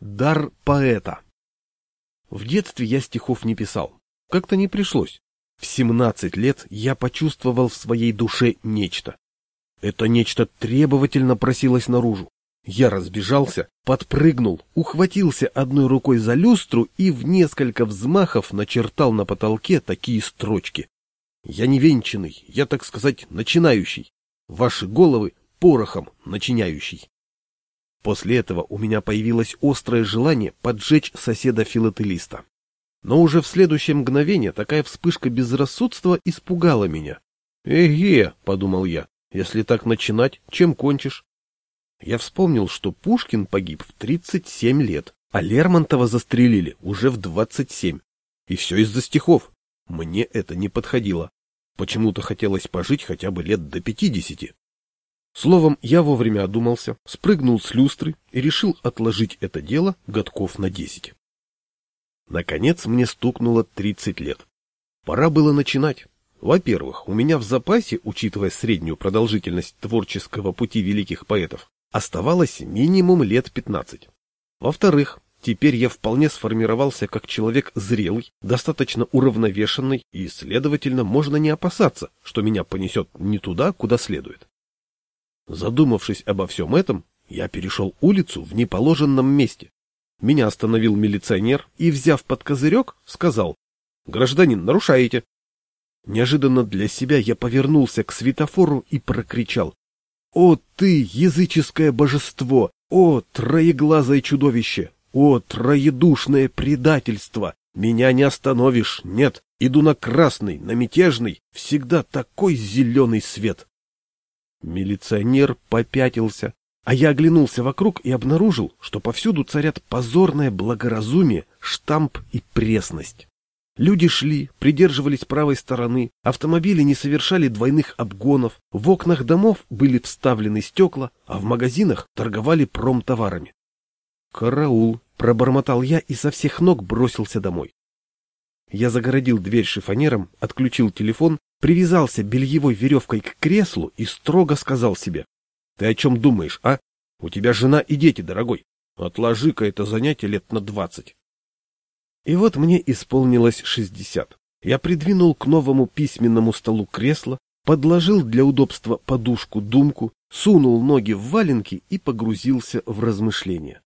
Дар поэта. В детстве я стихов не писал. Как-то не пришлось. В 17 лет я почувствовал в своей душе нечто. Это нечто требовательно просилось наружу. Я разбежался, подпрыгнул, ухватился одной рукой за люстру и в несколько взмахов начертал на потолке такие строчки. Я не венчанный, я, так сказать, начинающий. Ваши головы порохом начиняющий. После этого у меня появилось острое желание поджечь соседа-филателиста. Но уже в следующее мгновение такая вспышка безрассудства испугала меня. «Эге», — подумал я, — «если так начинать, чем кончишь?» Я вспомнил, что Пушкин погиб в 37 лет, а Лермонтова застрелили уже в 27. И все из-за стихов. Мне это не подходило. Почему-то хотелось пожить хотя бы лет до 50. Словом, я вовремя одумался, спрыгнул с люстры и решил отложить это дело годков на десять. Наконец мне стукнуло тридцать лет. Пора было начинать. Во-первых, у меня в запасе, учитывая среднюю продолжительность творческого пути великих поэтов, оставалось минимум лет пятнадцать. Во-вторых, теперь я вполне сформировался как человек зрелый, достаточно уравновешенный, и, следовательно, можно не опасаться, что меня понесет не туда, куда следует. Задумавшись обо всем этом, я перешел улицу в неположенном месте. Меня остановил милиционер и, взяв под козырек, сказал, «Гражданин, нарушаете». Неожиданно для себя я повернулся к светофору и прокричал, «О ты, языческое божество! О, троеглазое чудовище! О, троедушное предательство! Меня не остановишь, нет! Иду на красный, на мятежный, всегда такой зеленый свет!» Милиционер попятился, а я оглянулся вокруг и обнаружил, что повсюду царят позорное благоразумие, штамп и пресность. Люди шли, придерживались правой стороны, автомобили не совершали двойных обгонов, в окнах домов были вставлены стекла, а в магазинах торговали промтоварами. «Караул!» — пробормотал я и со всех ног бросился домой. Я загородил дверь шифонером, отключил телефон привязался бельевой веревкой к креслу и строго сказал себе. — Ты о чем думаешь, а? У тебя жена и дети, дорогой. Отложи-ка это занятие лет на двадцать. И вот мне исполнилось шестьдесят. Я придвинул к новому письменному столу кресло, подложил для удобства подушку-думку, сунул ноги в валенки и погрузился в размышления.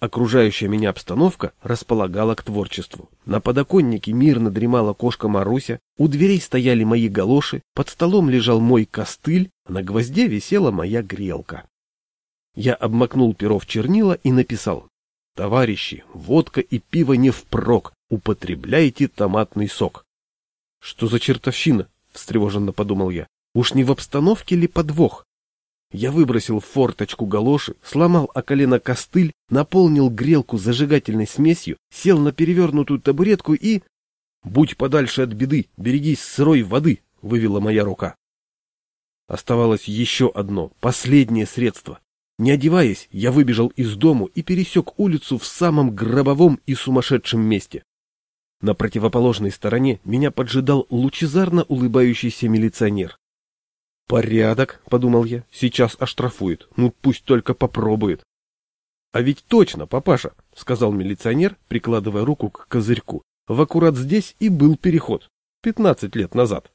Окружающая меня обстановка располагала к творчеству. На подоконнике мирно дремала кошка Маруся, у дверей стояли мои галоши, под столом лежал мой костыль, а на гвозде висела моя грелка. Я обмакнул перо в чернила и написал «Товарищи, водка и пиво не впрок, употребляйте томатный сок». «Что за чертовщина?» — встревоженно подумал я. «Уж не в обстановке ли подвох?» Я выбросил в форточку галоши, сломал о колено костыль, наполнил грелку зажигательной смесью, сел на перевернутую табуретку и... «Будь подальше от беды, берегись сырой воды», — вывела моя рука. Оставалось еще одно, последнее средство. Не одеваясь, я выбежал из дому и пересек улицу в самом гробовом и сумасшедшем месте. На противоположной стороне меня поджидал лучезарно улыбающийся милиционер. Порядок, подумал я, сейчас оштрафует. Ну пусть только попробует. А ведь точно, папаша, сказал милиционер, прикладывая руку к козырьку. В аккурат здесь и был переход. Пятнадцать лет назад.